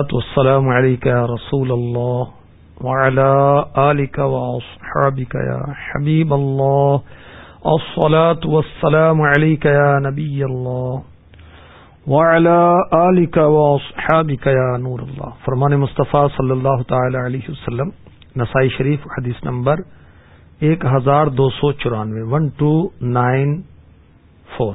والسلام عليك يا رسول الله وعلى آلك وأصحابك يا حبيب الله. الصلاة والسلام عليك يا نبي الله وعلى آلك وأصحابك يا نور الله. فرمان مصطفیٰ صلی اللہ تعالی علیہ وسلم، نسائی شریف، حدیث نمبر ایک ہزار دو سو چورانوے ون ٹو نائن فور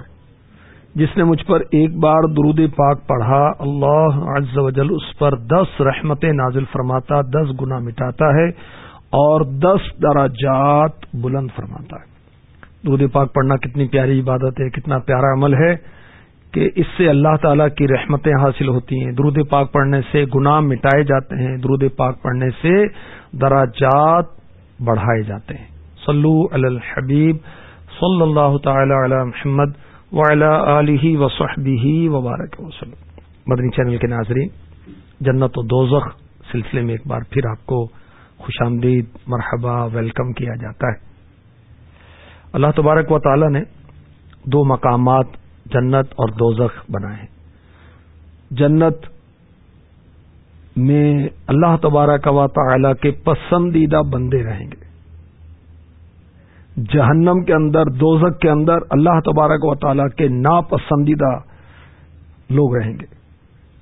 جس نے مجھ پر ایک بار درود پاک پڑھا، اللہ عز و جل اس پر دس رحمت نازل فرماتا، دس گنا مٹاتا ہے اور دس درجات بلند فرماتا ہے۔ درود پاک پڑھنا کتنی پیاری عبادت ہے، کتنا پیارا عمل ہے کہ اس سے اللہ تعالی کی رحمتیں حاصل ہوتی ہیں۔ درود پاک پڑھنے سے گناہ مٹائے جاتے ہیں، درود پاک پڑھنے سے دراجات بڑھائے جاتے ہیں۔ صلو علی الحبیب، صلی اللہ تعالی علی محمد۔ علیہ وصحبہ وبارک وسلم۔ مدنی چینل کے ناظرین، جنت و دوزخ سلسلے میں ایک بار پھر آپ کو خوش آمدید، مرحبا، ویلکم کیا جاتا ہے۔ اللہ تبارک و تعالی نے دو مقامات جنت اور دوزخ بنائے ہیں۔ جنت میں اللہ تبارک و تعالی کے پسندیدہ بندے رہیں گے۔ جہنم کے اندر دوزک کے اندر اللہ تبارک و تعالیٰ کے ناپسندیدہ لوگ رہیں گے۔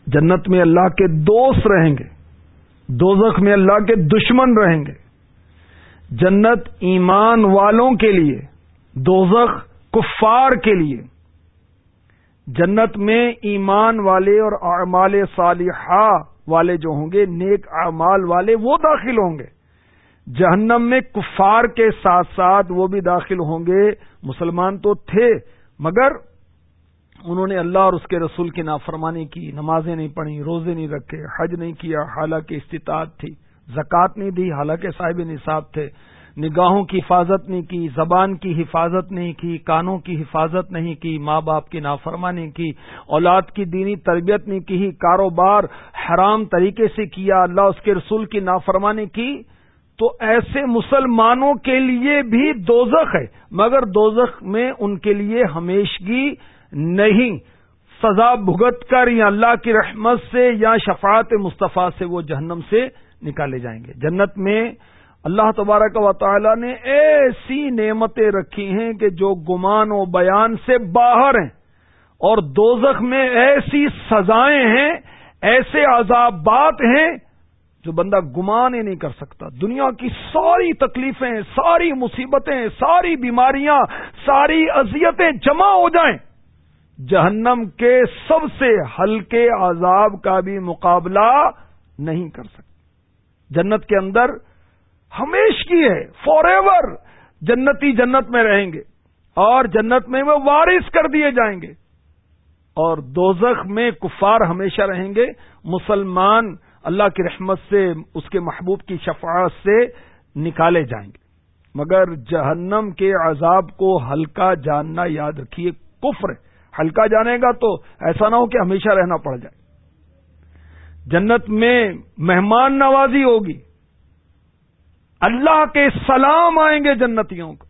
جنت میں اللہ کے دوست رہیں گے، دوزخ میں اللہ کے دشمن رہیں گے۔ جنت ایمان والوں کے لیے، دوزخ کفار کے لیے۔ جنت میں ایمان والے اور اعمال صالحہ والے جو ہوں گے، نیک اعمال والے وہ داخل ہوں گے۔ جہنم میں کفار کے ساتھ ساتھ وہ بھی داخل ہوں گے۔ مسلمان تو تھے، مگر انہوں نے اللہ اور اس کے رسول کی نافرمانی کی، نمازیں نہیں پڑھی، روزے نہیں رکھے، حج نہیں کیا، حالانکہ استطاعت تھی۔ زکوٰۃ نہیں دی، حالانکہ صاحب نصاب تھے۔ نگاہوں کی حفاظت نہیں کی، زبان کی حفاظت نہیں کی، کانوں کی حفاظت نہیں کی، ماں باپ کی نافرمانی کی، اولاد کی دینی تربیت نہیں کی، کاروبار حرام طریقے سے کیا، اللہ اس کے رسول کی نافرمانی کی۔ تو ایسے مسلمانوں کے لیے بھی دوزخ ہے، مگر دوزخ میں ان کے لیے ہمیشگی نہیں۔ سزا بھگت کر یا اللہ کی رحمت سے یا شفاعت مصطفیٰ سے وہ جہنم سے نکالے جائیں گے۔ جنت میں اللہ تبارک و تعالی نے ایسی نعمتیں رکھی ہیں کہ جو گمان و بیان سے باہر ہیں۔ اور دوزخ میں ایسی سزائیں ہیں، ایسے عذابات ہیں جو بندہ گمان ہی نہیں کر سکتا۔ دنیا کی ساری تکلیفیں، ساری مصیبتیں، ساری بیماریاں، ساری اذیتیں جمع ہو جائیں۔ جہنم کے سب سے ہلکے عذاب کا بھی مقابلہ نہیں کر سکتے۔ جنت کے اندر ہمیش کی ہے فار ایور جنتی جنت میں رہیں گے۔ اور جنت میں وہ وارث کر دیے جائیں گے۔ اور دوزخ میں کفار ہمیشہ رہیں گے۔ مسلمان اللہ کی رحمت سے، اس کے محبوب کی شفاعت سے نکالے جائیں گے۔ مگر جہنم کے عذاب کو ہلکا جاننا یاد رکھیے، کفر ہلکا جانے گا تو ایسا نہ ہو کہ ہمیشہ رہنا پڑ جائے۔ جنت میں مہمان نوازی ہوگی۔ اللہ کے سلام آئیں گے جنتیوں کو۔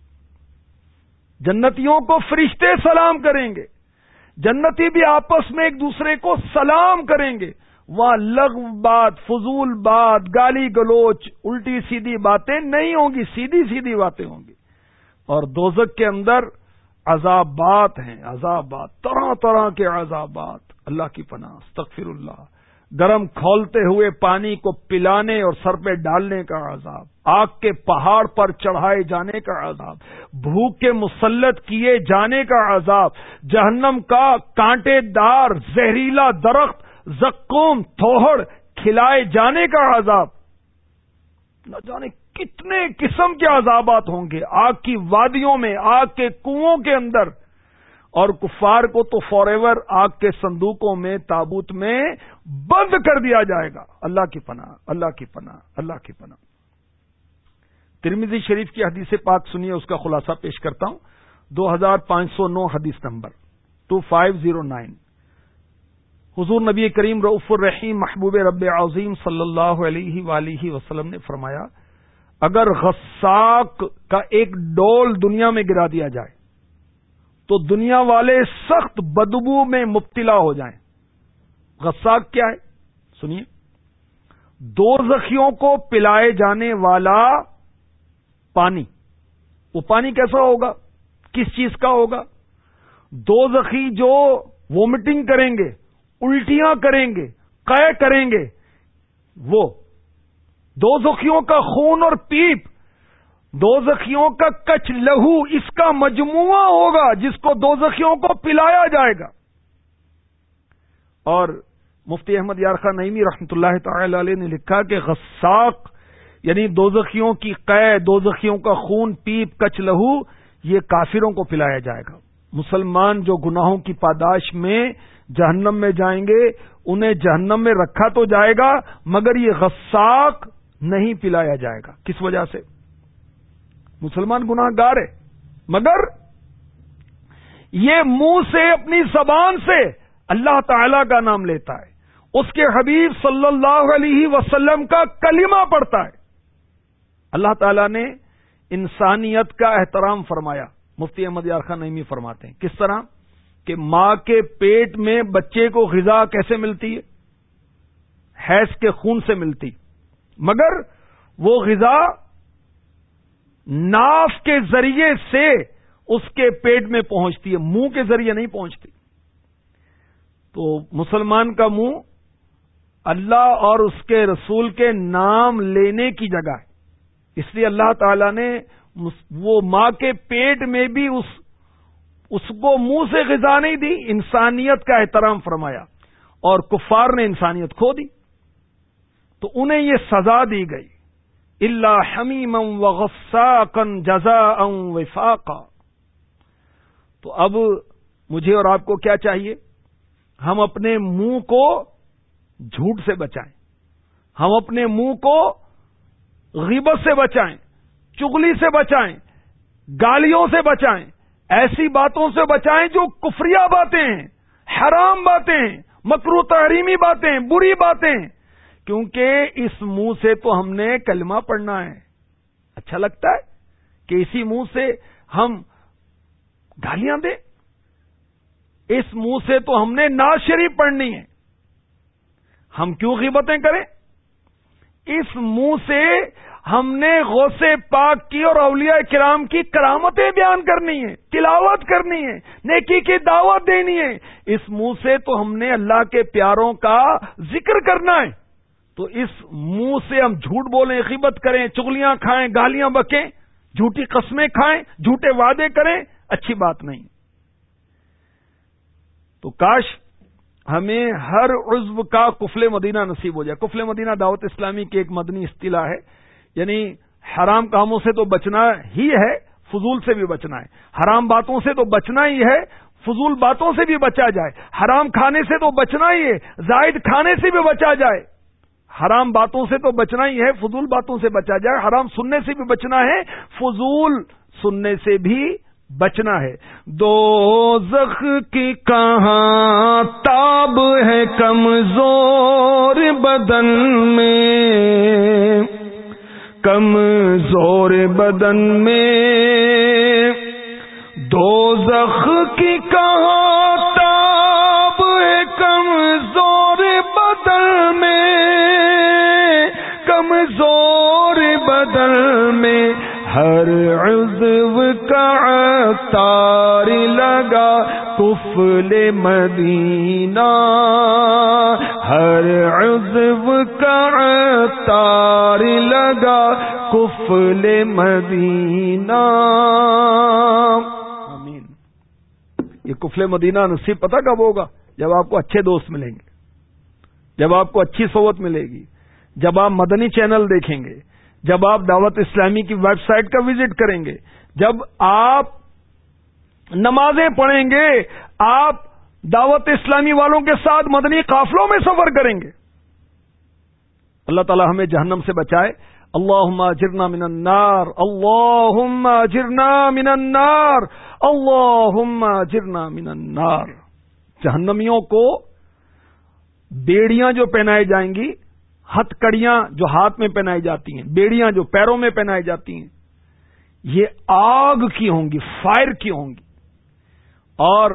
جنتیوں کو فرشتے سلام کریں گے۔ جنتی بھی آپس میں ایک دوسرے کو سلام کریں گے۔ وہاں لغ بات، فضول بات، گالی گلوچ، الٹی سیدھی باتیں نہیں ہوں گی، سیدھی سیدھی باتیں ہوں گی۔ اور دوزک کے اندر عذابات ہیں عذابات طرح طرح کے عذابات اللہ کی پناہ، استغفر اللہ۔ گرم کھولتے ہوئے پانی کو پلانے اور سر پہ ڈالنے کا عذاب۔ آگ کے پہاڑ پر چڑھائے جانے کا عذاب۔ بھوک کے مسلط کیے جانے کا عذاب۔ جہنم کا کانٹے دار، زہریلا درخت زکوم تھوہڑ کھلائے جانے کا عذاب نہ جانے کتنے قسم کے عذابات ہوں گے آگ کی وادیوں میں آگ کے کنووں کے اندر اور کفار کو تو فار ایور آگ کے صندوقوں میں تابوت میں بند کر دیا جائے گا اللہ کی پناہ اللہ کی پناہ اللہ کی پناہ ترمیزی شریف کی حدیث پاک سنیے اس کا خلاصہ پیش کرتا ہوں دو ہزار پانچ سو نو حدیث number two five zero nine حضور نبی کریم رعف الرحیم محبوب رب عظیم صلی اللہ علیہ ولیہ وسلم نے فرمایا، اگر غساک کا ایک ڈول دنیا میں گرا دیا جائے، تو دنیا والے سخت بدبو میں مبتلا ہو جائیں۔ غساک کیا ہے؟ سنیے، دو زخیوں کو پلائے جانے والا پانی، وہ پانی کیسا ہوگا؟ کس چیز کا ہوگا؟ دو زخی جو وومٹنگ کریں گے الٹیاں کریں گے، قے کریں گے۔ وہ دو زخیوں کا خون اور پیپ دو زخیوں کا کچ لہو، اس کا مجموعہ ہوگا جس کو دو زخیوں کو پلایا جائے گا۔ اور مفتی احمد یارخا نئیمی رحمت اللہ تعالی علیہ نے لکھا کہ غساق یعنی دو زخیوں کی قے دو زخیوں کا خون، پیپ کچ لہو، یہ کافروں کو پلایا جائے گا۔ مسلمان جو گناہوں کی پاداش میں جہنم میں جائیں گے، انہیں جہنم میں رکھا تو جائے گا، مگر یہ غساق نہیں پلایا جائے گا۔ کس وجہ سے؟ مسلمان گناہ گار ہے مگر یہ منہ سے، اپنی زبان سے اللہ تعالی کا نام لیتا ہے۔ اس کے حبیب صلی اللہ علیہ وسلم کا کلمہ پڑتا ہے۔ اللہ تعالی نے انسانیت کا احترام فرمایا۔ مفتی احمد یارخان نئی فرماتے ہیں۔ کس طرح؟ کہ ماں کے پیٹ میں بچے کو غذا کیسے ملتی ہے؟ حیض کے خون سے ملتی۔ مگر وہ غذا ناف کے ذریعے سے اس کے پیٹ میں پہنچتی ہے، منہ کے ذریعے نہیں پہنچتی۔ تو مسلمان کا منہ اللہ اور اس کے رسول کے نام لینے کی جگہ ہے۔ اس لیے اللہ تعالی نے وہ ماں کے پیٹ میں بھی اس اس کو منہ سے غذا نہیں دی، انسانیت کا احترام فرمایا اور کفار نے انسانیت کھو دی۔ تو انہیں یہ سزا دی گئی۔ اللہ حمیم و غصہ کن جزا ام وفاقا۔ تو اب مجھے اور آپ کو کیا چاہیے؟ ہم اپنے منہ کو جھوٹ سے بچائیں۔ ہم اپنے منہ کو غیبت سے بچائیں چگلی سے بچائیں، گالیوں سے بچائیں۔ ایسی باتوں سے بچائیں جو کفریہ باتیں، حرام باتیں ہیں مکرو تحریمی باتیں، بری باتیں۔ کیونکہ اس منہ سے تو ہم نے کلمہ پڑھنا ہے۔ اچھا لگتا ہے کہ اسی منہ سے ہم گالیاں دیں۔ اس منہ سے تو ہم نے ناز شریف پڑھنی ہے۔ ہم کیوں غیبتیں کریں؟ اس منہ سے ہم نے غوث پاک کی اور اولیاء کرام کی کرامتیں بیان کرنی ہے تلاوت کرنی ہے نیکی کی دعوت دینی ہے اس منہ سے تو ہم نے اللہ کے پیاروں کا ذکر کرنا ہے۔ تو اس منہ سے ہم جھوٹ بولیں، غیبت کریں، چگلیاں کھائیں، گالیاں بکیں، جھوٹی قسمیں کھائیں، جھوٹے وعدے کریں، اچھی بات نہیں۔ تو کاش ہمیں ہر عزب کا کفل مدینہ نصیب ہو جائے۔ کفل مدینہ دعوت اسلامی کی ایک مدنی اصطلاح ہے۔ یعنی حرام کاموں سے تو بچنا ہی ہے، فضول سے بھی بچنا ہے۔ حرام باتوں سے تو بچنا ہی ہے، فضول باتوں سے بھی بچا جائے۔ حرام کھانے سے تو بچنا ہی ہے، زائد کھانے سے بھی بچا جائے۔ حرام باتوں سے تو بچنا ہی ہے، فضول باتوں سے بچا جائے۔ حرام سننے سے بھی بچنا ہے، فضول سننے سے بھی بچنا ہے۔ دو زخ کی کہاں تاب ہے کمزور بدن میں۔ کم زور بدن میں دو زخ کی کہاں تاب ہے کمزور بدن میں؟ کم زور بدن میں ہر عضو کا کفل مدینہ، ہر عضو کا تار لگا کفل مدینہ۔ آمین۔ یہ کفل مدینہ نصیب پتہ کب ہوگا؟ جب آپ کو اچھے دوست ملیں گے، جب آپ کو اچھی صوت ملے گی، جب آپ مدنی چینل دیکھیں گے، جب آپ دعوت اسلامی کی ویب سائٹ کا وزٹ کریں گے، جب آپ نمازیں پڑھیں گے، آپ دعوت اسلامی والوں کے ساتھ مدنی قافلوں میں سفر کریں گے۔ اللہ تعالی ہمیں جہنم سے بچائے۔ اللہ جرنا من النار اللہ جرنا من النار اللہ جرنا من النار۔ جہنمیوں کو بیڑیاں جو پہنائی جائیں گی، ہتھ کڑیاں جو ہاتھ میں پہنائی جاتی ہیں، بیڑیاں جو پیروں میں پہنائی جاتی ہیں، یہ آگ کی ہوں گی، فائر کی ہوں گی۔ اور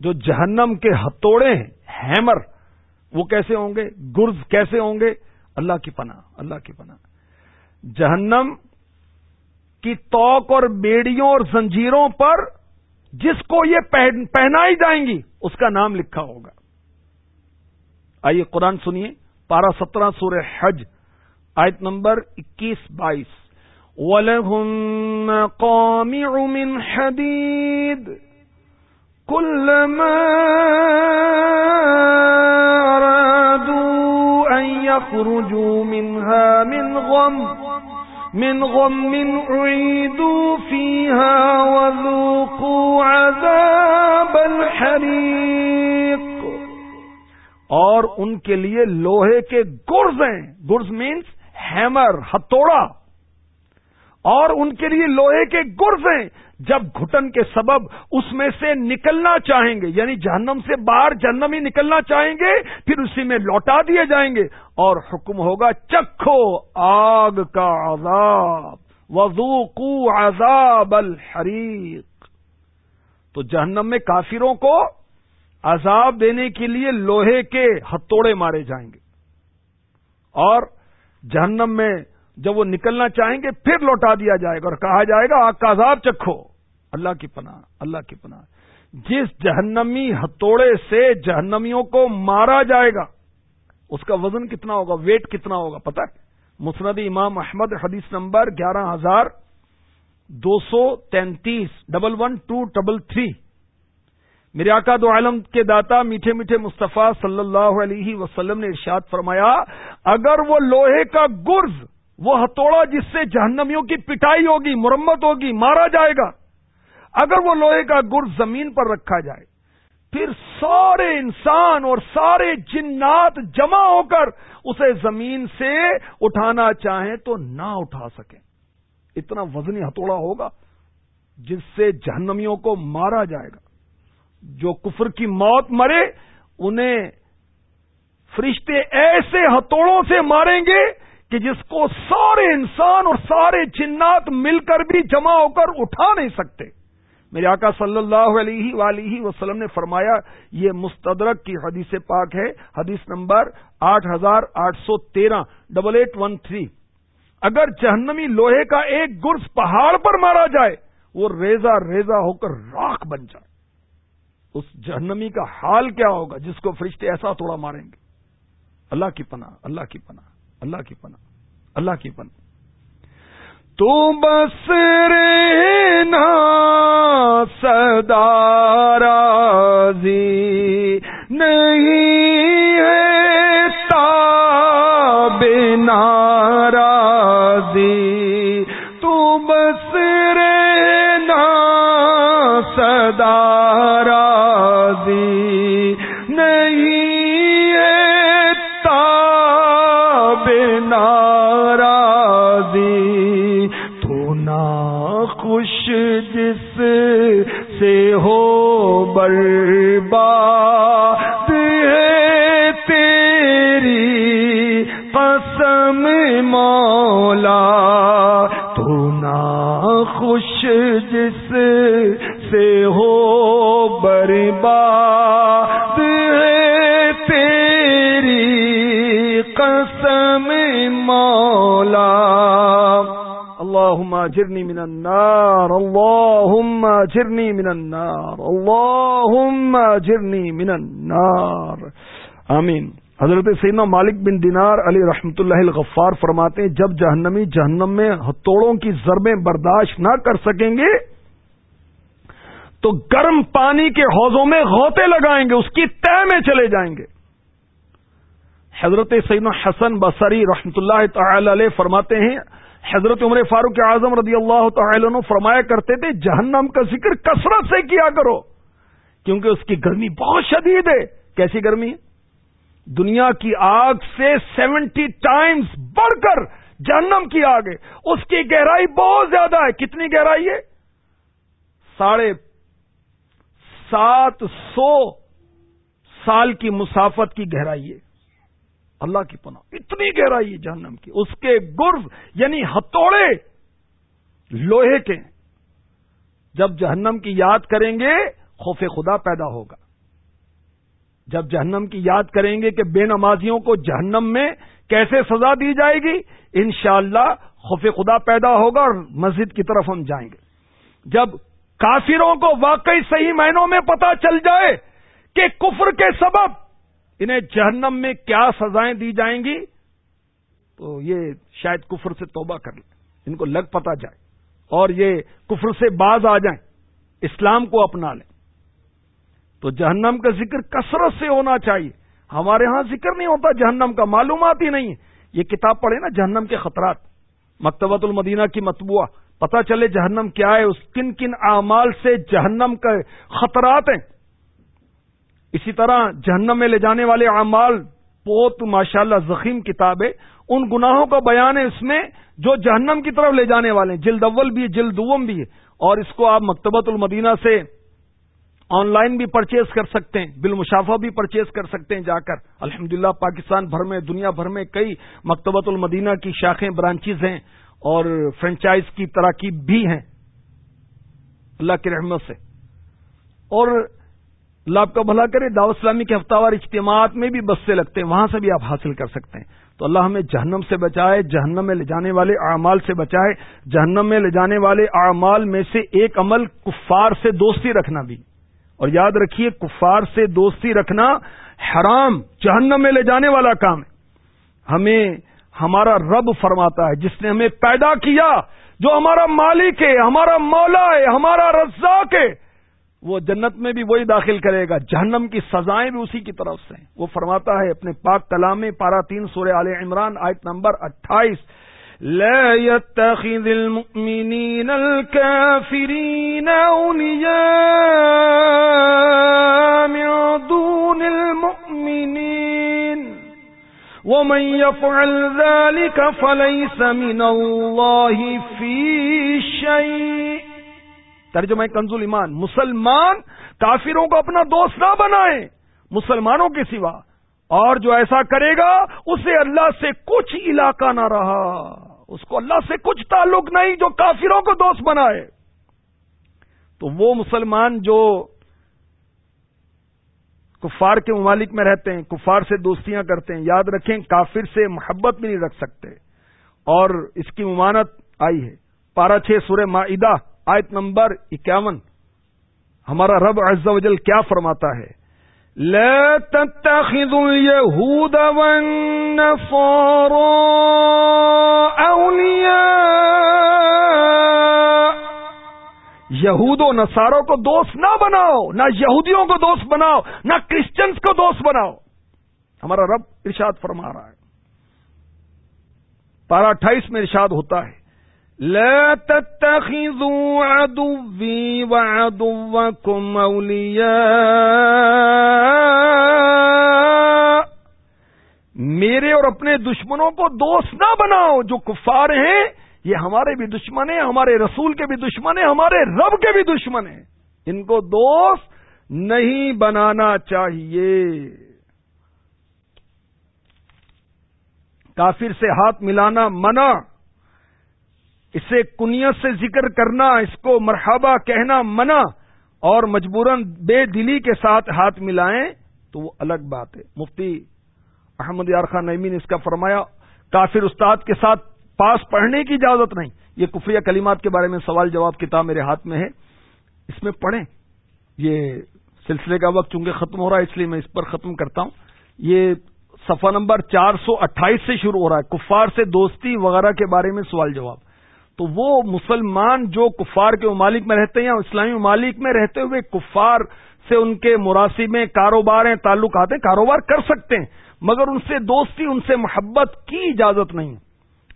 جو جہنم کے ہتھوڑے ہیں، ہیمر، وہ کیسے ہوں گے؟ گرز کیسے ہوں گے؟ اللہ کی پناہ، اللہ کی پناہ۔ جہنم کی توق اور بیڑیوں اور زنجیروں پر جس کو یہ پہنائی جائیں گی، اس کا نام لکھا ہوگا۔ آئیے قرآن سنیے، پارہ سترہ سور حج، آیت نمبر اکیس بائیس۔ وَلَهُمْ قَامِعُ مِنْ حَدِيدٍ۔ كُلَّمَا أَرَادُوا أَنْ يَخْرُجُوا مِنْهَا مِنْ غَمٍ، من غم اعيدوا فيها وذوقوا عذاب الحريق. اور ان کے لیے لوہے کے گرز ہیں، گرز مینس ہیمر ہتوڑا اور ان کے لیے لوہے کے گرز ہیں۔ جب گھٹن کے سبب اس میں سے نکلنا چاہیں گے یعنی جہنم سے باہر جہنم ہی نکلنا چاہیں گے، پھر اسی میں لوٹا دیے جائیں گے۔ اور حکم ہوگا، چکھو آگ کا عذاب وضوقو عذاب الحریق۔ تو جہنم میں کافروں کو عذاب دینے کے لیے لوہے کے ہتھوڑے مارے جائیں گے۔ اور جہنم میں جب وہ نکلنا چاہیں گے پھر لوٹا دیا جائے گا اور کہا جائے گا آگ کا عذاب چکھو۔ اللہ کی پناہ، اللہ کی پناہ۔ جس جہنمی ہتھوڑے سے جہنمیوں کو مارا جائے گا، اس کا وزن کتنا ہوگا، ویٹ کتنا ہوگا؟ پتہ ہے؟ مسند امام احمد، حدیث نمبر گیارہ ہزار دو سو تینتیس، double one two double three. میرے آقا دو عالم کے داتا میٹھے میٹھے مصطفیٰ صلی اللہ علیہ وسلم نے ارشاد فرمایا، اگر وہ لوہے کا گرز وہ ہتھوڑا جس سے جہنمیوں کی پٹائی ہوگی، مرمت ہوگی، مارا جائے گا۔ اگر وہ لوہے کا گر زمین پر رکھا جائے، پھر سارے انسان اور سارے جنات جمع ہو کر اسے زمین سے اٹھانا چاہیں تو نہ اٹھا سکیں۔ اتنا وزنی ہتھوڑا ہوگا جس سے جہنمیوں کو مارا جائے گا۔ جو کفر کی موت مرے، انہیں فرشتے ایسے ہتھوڑوں سے ماریں گے کہ جس کو سارے انسان اور سارے جنات مل کر بھی جمع ہو کر اٹھا نہیں سکتے۔ میرے آقا صلی اللہ علیہ ولیہ وسلم نے فرمایا، یہ مستدرک کی حدیث پاک ہے، حدیث نمبر آٹھ ہزار آٹھ سو تیرہ، ڈبل ایٹ ون تھری۔ اگر جہنمی لوہے کا ایک گرس پہاڑ پر مارا جائے، وہ ریزا ریزا ہو کر راک بن جائے۔ اس جہنمی کا حال کیا ہوگا؟ جس کو فرشتے ایسا تھوڑا ماریں گے۔ اللہ کی پناہ، اللہ کی پناہ۔ اللہ کی پناہ اللہ کی پناہ۔ تو بس رہنا سدا قسم مولا، تو نا خوش جس سے ہو برباد ہے تیری قسم مولا۔ اللهم اجرني من النار اللهم اجرني من النار اللهم اجرني من النار۔ آمین۔ حضرت سیدنا مالک بن دینار علی رحمت اللہ الغفار فرماتے ہیں، جب جہنمی جہنم میں ہتھوڑوں کی ضربیں برداشت نہ کر سکیں گے، تو گرم پانی کے حوضوں میں غوطے لگائیں گے، اس کی تہ میں چلے جائیں گے۔ حضرت سیدنا حسن بصری رحمت اللہ تعالی علیہ فرماتے ہیں، حضرت عمر فاروق اعظم رضی اللہ تعالی عنہ فرمایا کرتے تھے، جہنم کا ذکر کثرت سے کیا کرو، کیونکہ اس کی گرمی بہت شدید ہے۔ کیسی گرمی ہے؟ دنیا کی آگ سے سیونٹی ٹائمز بڑھ کر جہنم کی آگ ہے۔ اس کی گہرائی بہت زیادہ ہے۔ کتنی گہرائی ہے؟ ساڑھے سات سو سال کی مسافت کی گہرائی ہے۔ اللہ کی پناہ۔ اتنی گہرائی ہے جہنم کی۔ اس کے گرز یعنی ہتھوڑے لوہے کے جب جہنم کی یاد کریں گے، خوف خدا پیدا ہوگا۔ جب جہنم کی یاد کریں گے کہ بے نمازیوں کو جہنم میں کیسے سزا دی جائے گی، انشاءاللہ خوف خدا پیدا ہوگا اور مسجد کی طرف ہم جائیں گے۔ جب کافروں کو واقعی صحیح معنوں میں پتا چل جائے کہ کفر کے سبب انہیں جہنم میں کیا سزائیں دی جائیں گی، تو یہ شاید کفر سے توبہ کر لیں، ان کو لگ پتا جائے اور یہ کفر سے باز آ جائیں، اسلام کو اپنا لیں۔ تو جہنم کا ذکر کثرت سے ہونا چاہیے۔ ہمارے ہاں ذکر نہیں ہوتا جہنم کا، معلومات ہی نہیں ہے یہ کتاب پڑھے نا، جہنم کے خطرات۔ مکتبۃ المدینہ کی متبوعہ پتا چلے جہنم کیا ہے، اس کن کن اعمال سے جہنم کے خطرات ہیں۔ اسی طرح جہنم میں لے جانے والے اعمال بہت ماشاء اللہ زخیم کتاب ہے۔ ان گناہوں کا بیان ہے اس میں جو جہنم کی طرف لے جانے والے ہیں۔ جلد اول بھی ہے، جلد دوم بھی ہے۔ اور اس کو آپ مکتبۃ المدینہ سے آن لائن بھی پرچیز کر سکتے ہیں، بالمشافہ بھی پرچیز کر سکتے ہیں جا کر۔ الحمد پاکستان بھر میں، دنیا بھر میں کئی مکتبۃ المدینہ کی شاخیں برانچز ہیں اور فرنچائز کی تراکیب بھی ہیں۔ اللہ کی رحمت سے۔ اور اللہ آپ کا بھلا کرے، دعوت اسلامی کے ہفتہ وار اجتماعات میں بھی بس سے لگتے ہیں، وہاں سے بھی آپ حاصل کر سکتے ہیں۔ تو اللہ ہمیں جہنم سے بچائے، جہنم میں لے جانے والے اعمال سے بچائے، جہنم میں لے جانے والے اعمال میں سے ایک عمل کفار سے دوستی رکھنا بھی۔ اور یاد رکھیے، کفار سے دوستی رکھنا حرام، جہنم میں لے جانے والا کام ہے۔ ہمیں، ہمارا رب فرماتا ہے، جس نے ہمیں پیدا کیا، جو ہمارا مالک ہے، ہمارا مولا ہے، ہمارا رزاق ہے، وہ جنت میں بھی وہی داخل کرے گا۔ جہنم کی سزائیں بھی اسی کی طرف سے وہ فرماتا ہے اپنے پاک کلام پارا تین سورہ عال عمران، آیت نمبر اٹھائیس لا يتخذ المؤمنين الكافرين أولياء من دون المؤمنين. ومن يفعل ذلك فليس من الله في شيء. ترجمہ کنزول ایمان، مسلمان کافروں کو اپنا دوست نہ بنائے، مسلمانوں کے سوا، اور جو ایسا کرے گا، اسے اللہ سے کچھ علاقہ نہ رہا۔ اس کو اللہ سے کچھ تعلق نہیں جو کافروں کو دوست بنائے۔ تو وہ مسلمان جو کفار کے ممالک میں رہتے ہیں، کفار سے دوستیاں کرتے ہیں، یاد رکھیں کافر سے محبت بھی نہیں رکھ سکتے۔ اور اس کی ممانت آئی ہے۔ پارا چھ سورہ معدہ آیت نمبر اکیاون۔ ہمارا رب عز و جل کیا فرماتا ہے؟ لا تتخذوا اليهود والنصارى أولياء. یہود و نصاروں کو دوست نہ بناؤ، نہ یہودیوں کو دوست بناؤ، نہ کرسچنس کو دوست بناؤ۔ ہمارا رب ارشاد فرما رہا ہے۔ پارا اٹھائیس میں ارشاد ہوتا ہے۔ لا تتخذوا عدوي وعدوكم أولياء. میرے اور اپنے دشمنوں کو دوست نہ بناؤ جو کفار ہیں. یہ ہمارے بھی دشمن ہیں، ہمارے رسول کے بھی دشمن ہیں، ہمارے رب کے بھی دشمن ہیں. ان کو دوست نہیں بنانا چاہیے. کافر سے ہاتھ ملانا منع. اسے کنیت سے ذکر کرنا، اس کو مرحبا کہنا، منع اور مجبوراً بے دلی کے ساتھ ہاتھ ملائیں تو وہ الگ بات ہے۔ مفتی احمد یار خان نعمی نے اس کا فرمایا، کافر استاد کے ساتھ پاس پڑھنے کی اجازت نہیں۔ یہ کفریہ کلیمات کے بارے میں سوال جواب کتاب میرے ہاتھ میں ہے۔ اس میں پڑھیں۔ یہ سلسلے کا وقت چونکہ ختم ہو رہا ہے، اس لیے میں اس پر ختم کرتا ہوں۔ یہ صفحہ نمبر چار سو اٹھائیس سے شروع ہو رہا ہے۔ کفار سے دوستی وغیرہ کے بارے میں سوال جواب۔ تو وہ مسلمان جو کفار کے ممالک میں رہتے ہیں یا اسلامی ممالک میں رہتے ہوئے کفار سے ان کے مراسمیں کاروبار ہیں تعلقات ہیں، کاروبار کر سکتے ہیں، مگر ان سے دوستی، ان سے محبت کی اجازت نہیں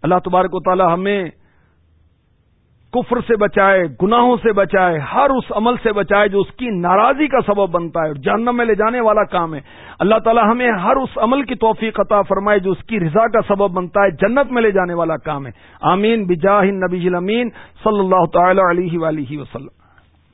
اللہ تبارک و تعالی ہمیں کفر سے بچائے، گناہوں سے بچائے، ہر اس عمل سے بچائے جو اس کی ناراضی کا سبب بنتا ہے اور جہنم میں لے جانے والا کام ہے۔ اللہ تعالی ہمیں ہر اس عمل کی توفیق عطا فرمائے جو اس کی رضا کا سبب بنتا ہے، جنت میں لے جانے والا کام ہے۔ آمین۔ بجاہ نبی امین صلی اللہ تعالی علیہ وسلم۔